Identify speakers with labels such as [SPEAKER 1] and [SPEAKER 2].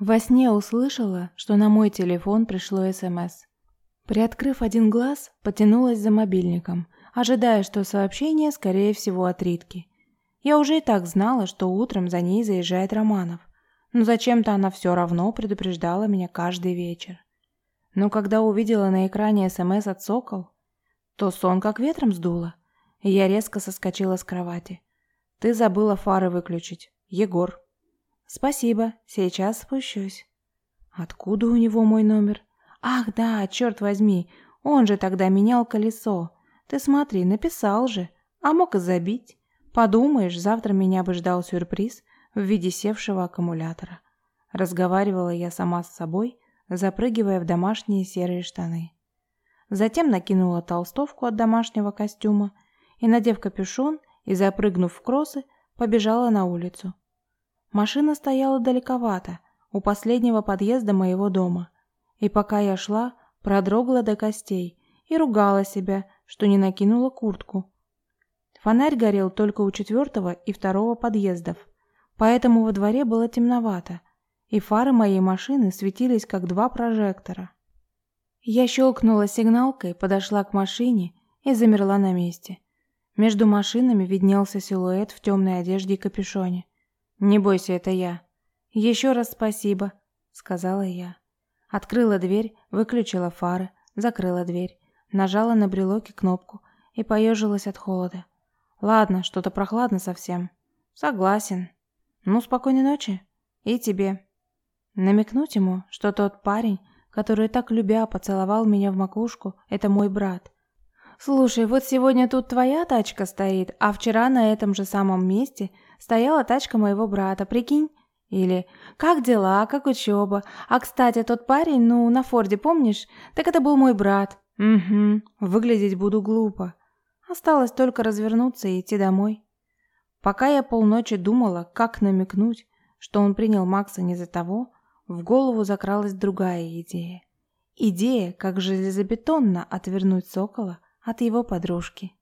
[SPEAKER 1] Во сне услышала, что на мой телефон пришло СМС. Приоткрыв один глаз, потянулась за мобильником, ожидая, что сообщение, скорее всего, от Ритки. Я уже и так знала, что утром за ней заезжает Романов, но зачем-то она все равно предупреждала меня каждый вечер. Но когда увидела на экране СМС от Сокол, то сон как ветром сдуло, и я резко соскочила с кровати. «Ты забыла фары выключить. Егор». «Спасибо, сейчас спущусь». «Откуда у него мой номер?» «Ах, да, черт возьми, он же тогда менял колесо. Ты смотри, написал же, а мог и забить. Подумаешь, завтра меня бы ждал сюрприз в виде севшего аккумулятора». Разговаривала я сама с собой, запрыгивая в домашние серые штаны. Затем накинула толстовку от домашнего костюма и, надев капюшон и запрыгнув в кроссы, побежала на улицу. Машина стояла далековато, у последнего подъезда моего дома. И пока я шла, продрогла до костей и ругала себя, что не накинула куртку. Фонарь горел только у четвертого и второго подъездов, поэтому во дворе было темновато, и фары моей машины светились как два прожектора. Я щелкнула сигналкой, подошла к машине и замерла на месте. Между машинами виднелся силуэт в темной одежде и капюшоне. «Не бойся, это я». «Еще раз спасибо», — сказала я. Открыла дверь, выключила фары, закрыла дверь, нажала на брелоке кнопку и поежилась от холода. «Ладно, что-то прохладно совсем». «Согласен». «Ну, спокойной ночи. И тебе». Намекнуть ему, что тот парень, который так любя поцеловал меня в макушку, это мой брат. «Слушай, вот сегодня тут твоя тачка стоит, а вчера на этом же самом месте стояла тачка моего брата, прикинь?» Или «Как дела? Как учеба? А, кстати, тот парень, ну, на Форде, помнишь? Так это был мой брат». «Угу. Выглядеть буду глупо. Осталось только развернуться и идти домой». Пока я полночи думала, как намекнуть, что он принял Макса не за того, в голову закралась другая идея. Идея, как железобетонно отвернуть сокола от его подружки.